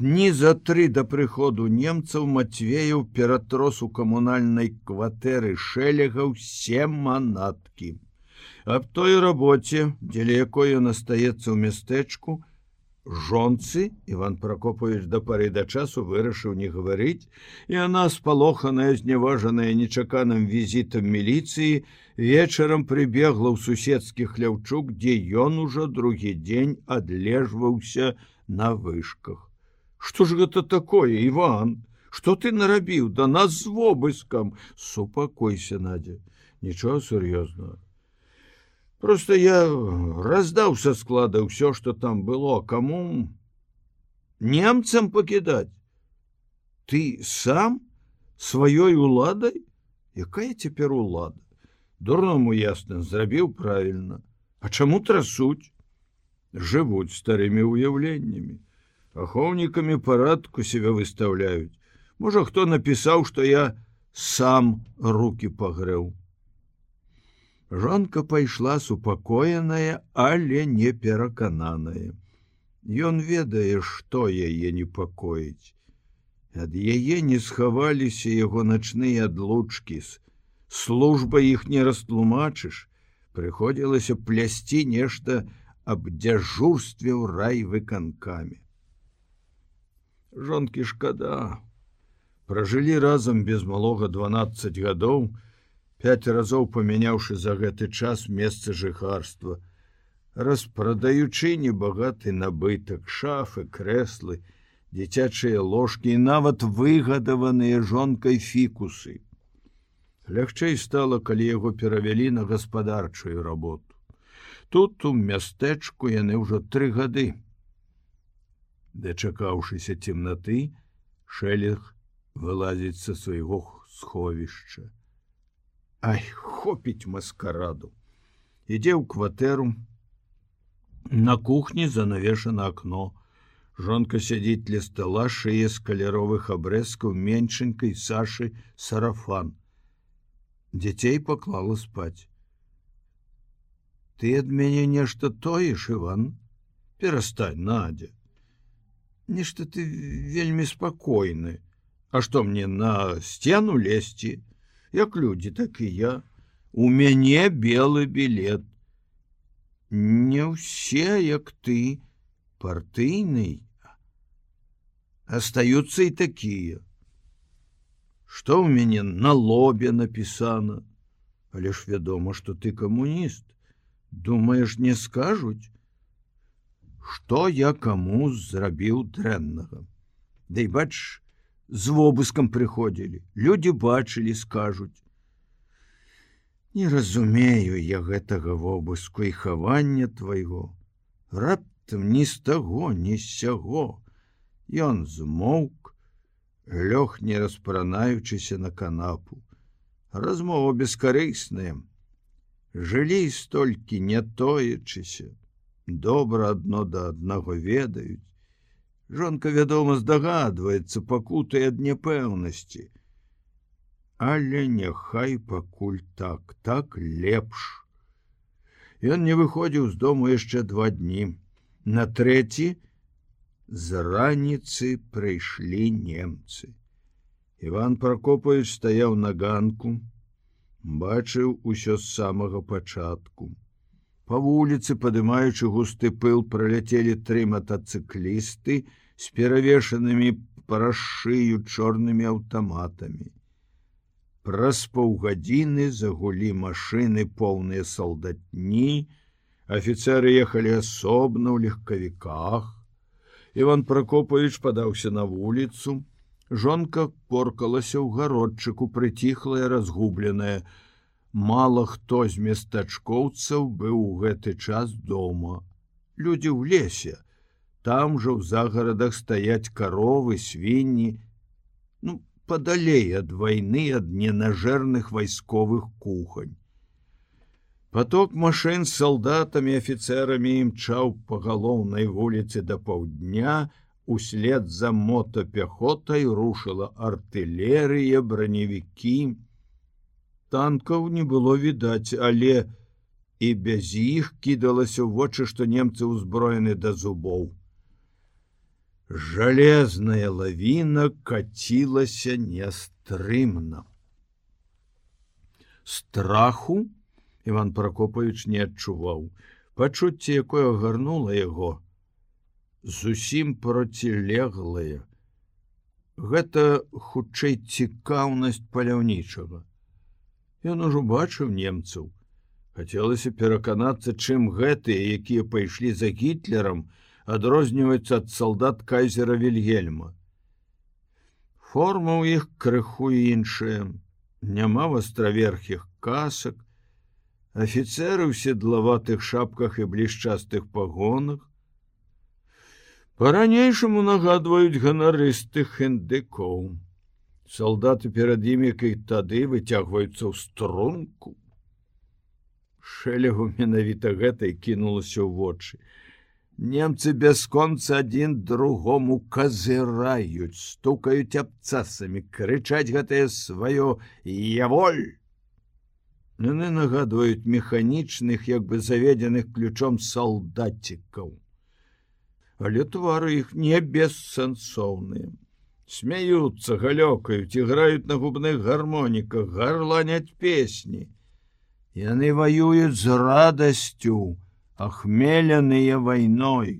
Дні за тры да прыходу немцаў Матвеяў ператрос у камунальнай кватэры шэлегаў сем манаткі. Аб той рабоце, дзеля якой ён астаецца ў мястэчку, жонцы Іван Пракопович да пары да часу вырашыў не гаварыць, і она спалоханая, зняважаная нечаканым візітам міліцыі, вечарам прыбегла ў суседскі хляўчук, дзе ён ужо другі дзень адлежваўся на вышках. Што ж гэта такое, Іван? Што ты нарабіў да нас з вобыскам? Супакойся, Надя, нічого сур'ёзнага. Просто я раздаў са склада ўсё, што там было, каму немцам пакідаць. Ты сам сваёй уладай, якая цяпер улада? Дурному ясна зрабіў правільна. А чаму трасуць? Жывуць старымі ўяўленнямі ахоўнікамі парадку себе выставляюць можа хто напісаў что я сам руки пагрэў жонка пайшла супакоеная але не перакананая. Ён ведае что яе непакоіць ад яе не схаваліся яго начныя адлучки з служба іх не растлумачыш. Прыходзілася плясці нешта аб дзяжурстве ў рай выканкамі жонкі шкада. Пражылі разам без малога 12 гадоў пять разоў памяняўшы за гэты час месца жыхарства распрадаючы небагаты набытак шафы крэслы дзіцячыя ложкі і нават выгадаваныя жонкай фікусы. Лягчэй стала калі яго перавялі на гаспадарчую работу. Тут у мястэчку яны ўжо тры гады дачакаўшыся темноты шэлег вылазіць са свайго сховішча Ай хопіць маскараду ідзе ў кватэру на кухні занавешана акно жонка сядзіць для стола шые з каляровых абрэзкаў меншенькай сашы сарафан дзяцей паклала спаць ты ад мяне нешта тоеш иван перастань надя Нешта ты вельмі спакойны А что мне на сцену лезці як люди так і я. У мяне белы билет. Не ўсе як ты партыйный остаются і такія что у мяне на лобе написано? Але ж вядома что ты камуніст думаешь не скажуць што я каму зрабіў дрэннага? Дай бач з вобыскам прыходзілі людзі бачылі скажуць. Не разумею я гэтага вобыску і хавання твайго. Раптам ні з таго ні з сяго. Ён змоўк лёг не распранаючыся на канапу. Размова бескарысная жылі столькі не тоечыся добра адно да аднаго ведаюць. Жонка, вядома, здагадваецца пакутай ад няпэўнасці. Але няхай пакуль так, так лепш. Ён не выходзіў з дому яшчэ два дні. На трэці з раніцы прыйшлі немцы. Іван Пракопавіч стаяў на ганку, бачыў усё з самага пачатку. По вуліцы, падымаючы густы пыл, проляцелі тры мотоцыклісты з перавешанымі парашыю чорнымі аўтаматамі. Праз паўгадзіны загулі машыны поўныя салдатні, Афіцеры ехалі асобна ў легкавіках. Іван Пракопавіч падаўся на вуліцу. Жонка поркалася ў гародчыку, прыціхлая, разгубленая, мало хто з местачкоўцаў быў у гэты час дома. Людзі ў лесе, там жа ў загарадах стаяць каровы, свінні, ну, падалей ад вайны ад ненажэрных вайсковых кухань. Поток машин з салдатамі офіцерамі імчаў па галоўнай вуліцы да паўдня, услед за мотопяхотай рушыла артылерыя, броневікі, танкаў не было відаць, але і без іх кідалася ў вочы, што немцы ўзброены да зубоў. Жалезная лавіна кацілася нястрымна. Страху Іван Пракопавіч не адчуваў. Пачуцце, якое агарнула яго, зусім процілеглае. Гэта хутчэй цікаўнасць паляўнічага. Ён ужо бачыў немцаў. Хацелася пераканацца, чым гэтыя, якія пайшлі за гітлерам, адрозніваюцца ад салдат кайзера Вільгельма. Форма ў іх крыху іншая, няма вастраверхіх касак, офіцеры ў седлаватых шапках і блішчастых пагонах по-ранейшаму нагадваюць ганарыстых індыкоў солдаты перад імі і тады выцягваюцца ў струнку шэлегу менавіта гэтай кінулася ў вочы немцы бясконца адзін другому казыраюць стукаюць абцасамі крычаць гэтае сваё я воль Яны нагадваюць механічных, як бы заведзеных ключом салдацікаў. Але твары іх не бессэнсоўныя. Смяюцца, галёкаюць, іграюць на губных гармоніках, гарланяць песні. Яны ваююць з радасцю, ахмеленыя вайной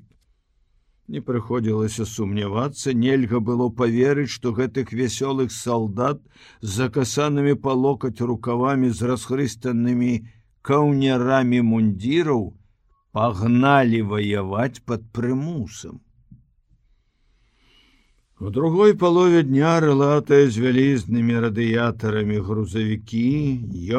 не прыходзілася сумнявацца нельга было поверыць что гэтых вясёлых солдат з закасанымі па локаць рукавамі з расхрыстанымі каўнярамі мундзіраў пагналі ваяваць под прымусам у другой палове дня рылатая з вялізнымі радыятарамі грузавікі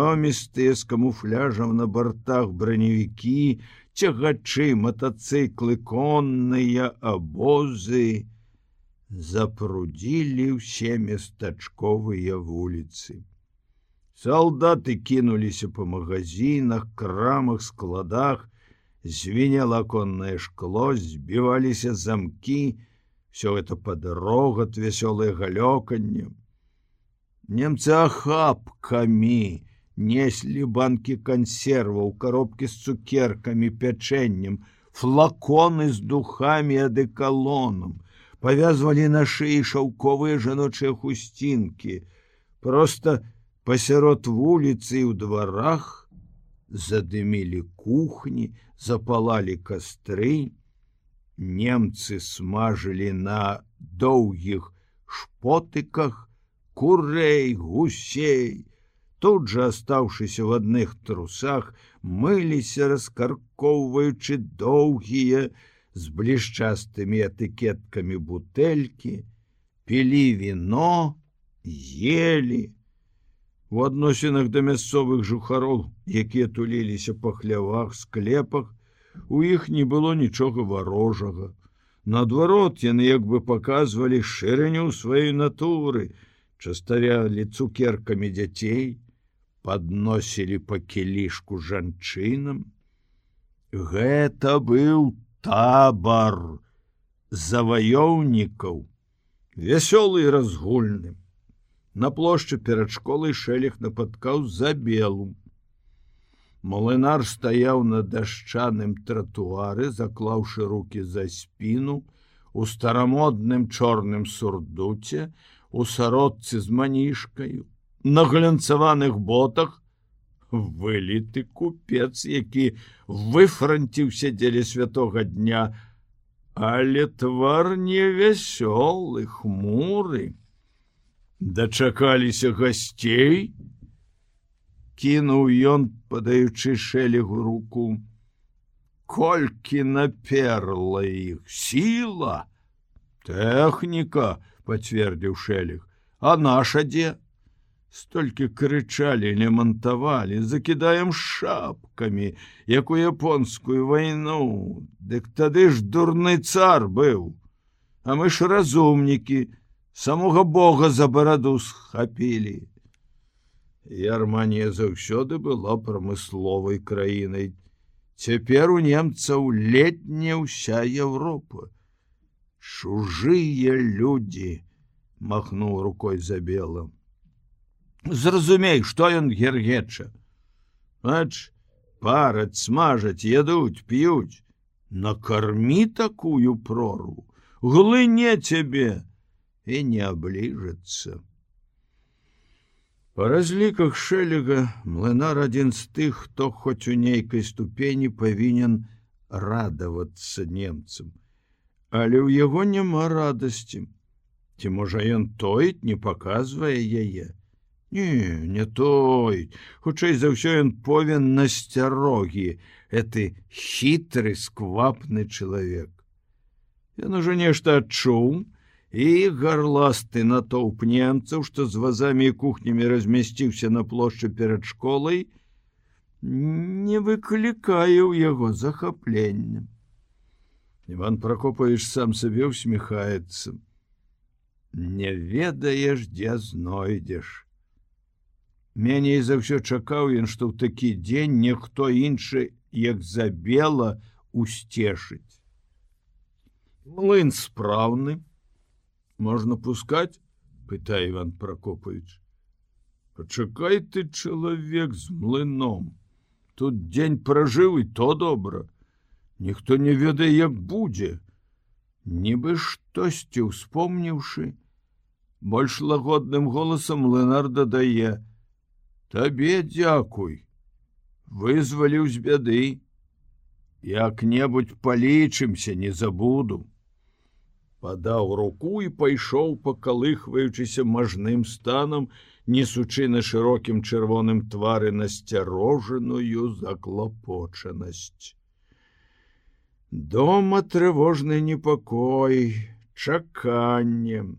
ёмістыя з камуфляжам на бартах броневікі цягачы мотоциклы конныя абозы запрудзілі ўсе местачковыя вуліцы солдаты кінуліся по магазинах крамах складах звенела конное шкло збіваліся замкі все это падарогат вясёлае галёканне немцы ахапкамі неслі банкі кансерваў коробкі з цукеркамі пячэннем флаконы з духами адэкалоном павязвалі на шыі шаўковыя жаночыя хусцінкі просто пасярод вуліцы ў дварах задымілі кухні запалалі кастры немцы смажылі на доўгіх шпотыках курэй гусей. Тут же остаўшыся в адных трусах мыліся раскаркоўваючы доўгія з блішчастымі этыкеткамі бутэлькі пілі вино ели. У адносінах да мясцовых жухароў якія туліліся па хлявах склепах у іх не было нічога варожага наадварот яны як бы паказвалі шырыню сваёй натуры частарялі цукеркамі дзяцей подносілі па кілішку жанчынам. Гэта быў табар заваёўнікаў, вясёлы і разгульным. На плошчы перад школай шэлег нападкаў за Малынар стаяў на дашчаным тратуары, заклаўшы руки за спіну, у старамодным чорным сурдуце, у сародцы з манішкаю, на глянцаваных ботах выліты купец, які выфранціўся дзеля святого дня, але твар невясёлы хмуры. Дачакаліся гасцей, кінуў ён, падаючы шэлегу руку. Колькі наперла іх! Сіла, Тэхніка, пацвердзіў шэлег, а наша дзе? столькі крычалі не мантавалі закідаем шапкамі як у японскую вайну. Дык тады ж дурны цар быў. А мы ж разумнікі самога бога за бараду схапілі Ярманія заўсёды была прамысловай краінай. Цяпер у немцаў летня ўся Европа чужыя людзі махнуў рукой за белым зразумей что ён гергеча? Ач параць смажаць ядуць п'юць. Накармі такую прорву. Глыне цябе і не абліжацца. Па разліках шэлега млынар адзін з тых, хто хоць у нейкай ступені павінен радавацца немцам. Але ў яго няма радасці. Ці можа ён тоіць не паказвае яе. Не, не той. Хутчэй за ўсё ён повен насцярогі, это хітры сквапны чалавек. Ён ужо нешта адчуў, і гарласты натоўп немцаў, што з вазамі і кухнямі размясціўся на плошчы перад школай, не выклікае ў яго захапленнем. Іван Пракопавіч сам сабе усміхаецца. Не ведаеш, дзе знойдзеш. Меней за ўсё чакаў ён, што ў такі дзень ніхто іншы, як забела усцешыць. Млын спраўны, можна пускаць, пытае Іван Пракопавіч. Пачакай ты чалавек з млыном. Тут дзень пражыў і то добра. Ніхто не ведае як будзе. Нібы штосьці успомніўшы больш лагодным голасам лынар дадае. Табе дзякуй. Вызваліў з бяды. Як-небудзь палічымся не забуду падаў руку і пайшоў пакалыхваючыся мажным станам несучы на шырокім чырвоным твары насцярожаную заклапочанасць Дома трывожны непакой, чаканнем.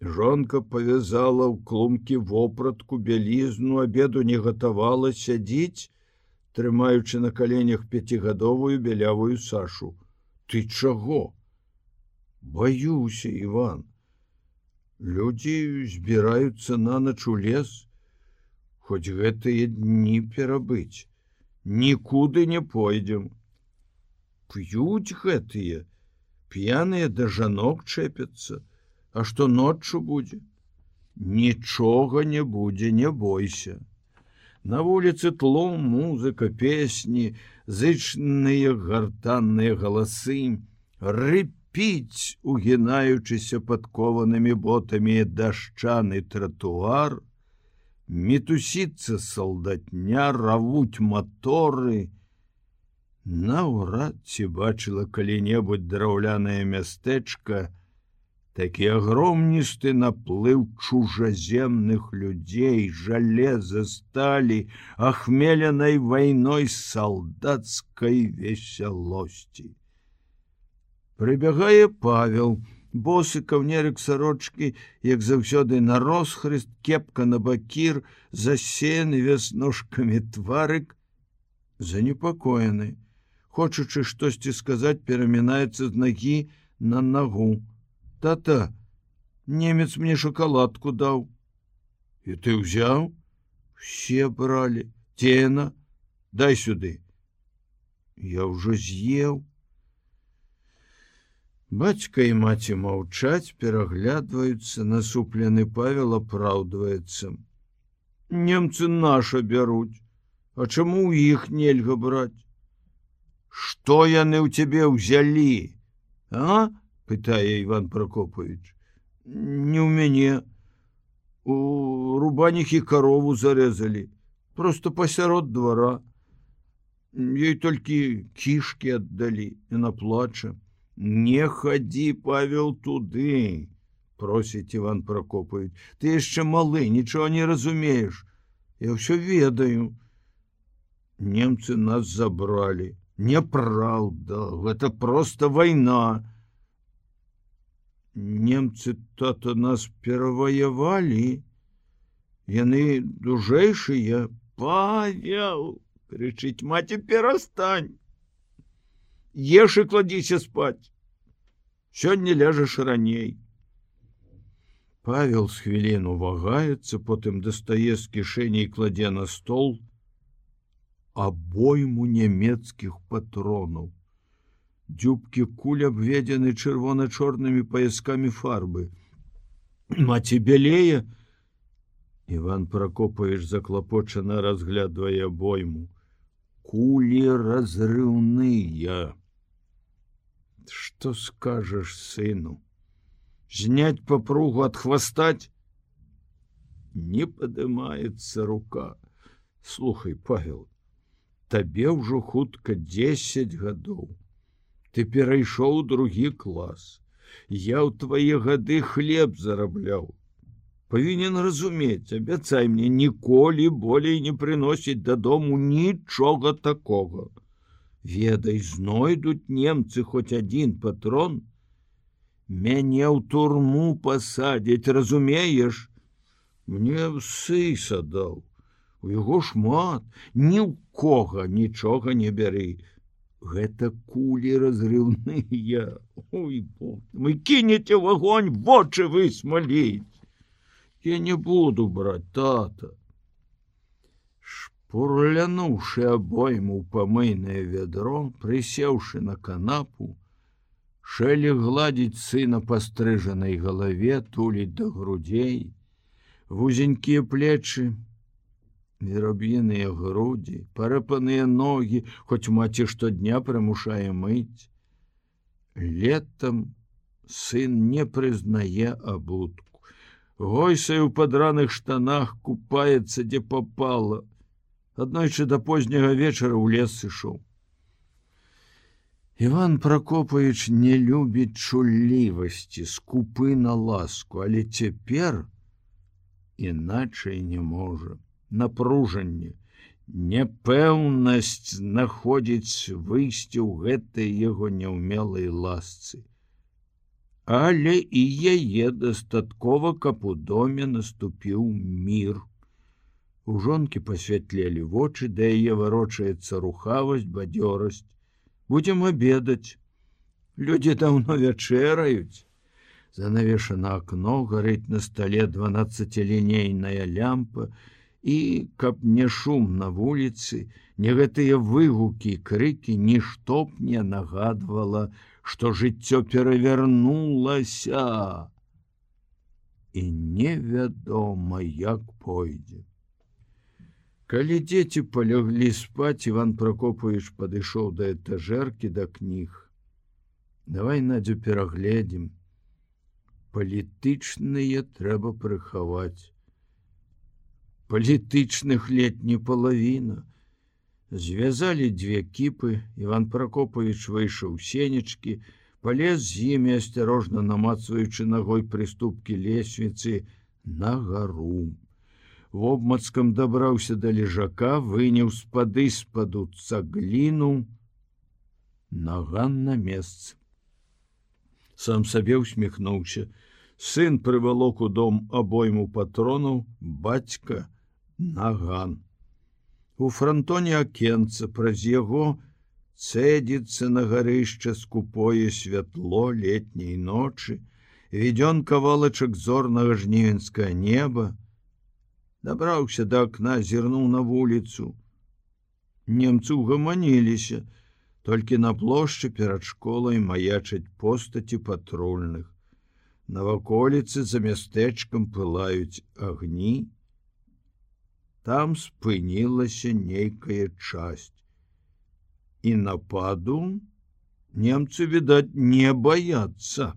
Жонка павязала ў клумкі вопратку бялізну обеду не гатавала сядзіць, трымаючы на каленях пяцігадовую бялявую сашу. Ты чаго? Баюся, Іван. Людзі збіраюцца на нач у лес, Хоць гэтыя дні перабыць, нікуды не пойдзем п'юць гэтыя п'яныя да жанок чэпяцца А што ноччу будзе нічога не будзе не бойся. На вуліцы тлом музыка песні зычныя гартанныя галасы рыпіць угінаючыся падкованымі ботамі дашчаны тротуар мітусіцца салдатня равуць маторы Наўрад ці бачыла калі-небудзь драўлянае мястэчка, такі агромністы наплыў чужаземных людзей, жалеза сталі, ахмеленай вайной салдацкай весялосці. Прыбягае Павел, босы каўнерык сарочки, як заўсёды на росхрыст, кепка на бакір, засены весножкамі тварык, занепакоены. Хочучы штосьці сказаць перамінаецца з нагі на нагу. Тата немец мне шоколадку даў і ты ўзяў? Все бралі. Цена дай сюды я ўжо з'еў бацька і маці маўчаць пераглядваюцца насуплены павел апраўдваецца. Немцы наша бяруць а чаму ў іх нельга браць? Что яны ў цябе ўзялі а пытае иван прокопович не ў мяне. У рубаніхі карову зарезалі просто пасярод двара. Ей толькі кішки аддалі і на плача не хадзі павел туды просіць иван прокопович. Ты яшчэ малы нічого не разумееш я ўсё ведаю немцы нас забрали. Неправда гэта просто война. Немцы тато нас пераваявалі яны дужэйшыя павел крычыць маці перастань еш і кладзіся спаць сёння ляжаш раней павел з хвіліну вагаецца потым дастае з кішэняй кладзе на стол абойму нямецкіх патронаў. Дзюбкі куль абведзены чырвона-чорнымі паяскамі фарбы. Маці бялее, Іван Пракопавіч заклапочана разглядвае абойму. Кулі разрыўныя. Что скажешь сыну. Знять попругу от хвастать не падымаецца рука. Слухай павел табе ўжо хутка 10 гадоў ты перайшоў другі клас я ў твае гады хлеб зарабляў павінен разумець абяцай мне ніколі болей не прыносіць дадому нічога такого ведай знойдуць немцы хоць адзін патрон. Мяне ў турму пасадзяць разумееш? Мне сыса даў. У яго шмат. Ні ў кого нічога не бяры. Гэта кулі разрыўныя. Вы кінеце в огонь вочы высмаліць. Я не буду брать тата шпурлянуўшы абойму памыйнае вядро прысеўшы на канапу шэлі гладзіць сына пастрыжанай галаве туліць да грудзей вузенькія плечы вераб'іныя грудзі парапаныя ногі хоць маці штодня прымушае мыць. Летом сын не прызнае абутку гойсай у падраных штанах купаецца дзе попала аднойчы да позняга вечара ў лес сышоў Іван прокопаевич не любіць чуллівасці скупы на ласку але цяпер іначай не можа. Напружанне няпэўнасць знаходзіць выйсце ў гэтай яго няўмелай ласцы. Але і яе дастаткова каб у доме наступіў мір у жонкі пасвятлелі вочы да яе варочаецца рухавасць бадзёрасць. Будемм обедаць людзі даўно вячэраюць. Занавешана окно гарыць на столе 12лінейная лямпа. І каб не шум на вуліцы не гэтыя выгукі крыкі нішто б не нагадвала что жыццё перавярнулася. І невядома як пойдзе калі дзеці паляглі спаць иван прокопаевич падышоў да этажэркі да кніг. Давай надзю перагледзім. Палітычныя трэба прыхаваць. Палітычных летні палавіна. Звязалі две кіпы. Иван прокопавіч выйшаў сенечки полез з імі асцярожна намацваючы ногой прыступкі лесвіцы на гару вобмацкам дабраўся да лежака выняў спады спаду цагліну наган на месцы сам сабе усміхнуўся сын прывалок у дом абойму патронаў бацька наган. У фронтоне акенца праз яго цэдзіцца на гарышча скупое святло летняй ночы введён кавалачак зорнага жнівенскае неба дабраўся да акна зірнуў на вуліцу немцы угаманіліся толькі на плошчы перад школай маячаць постаці патрульных. На ваколіцы за мястэчкам пылаюць агні там спынілася нейкая часць і нападу немцы відаць не баяцца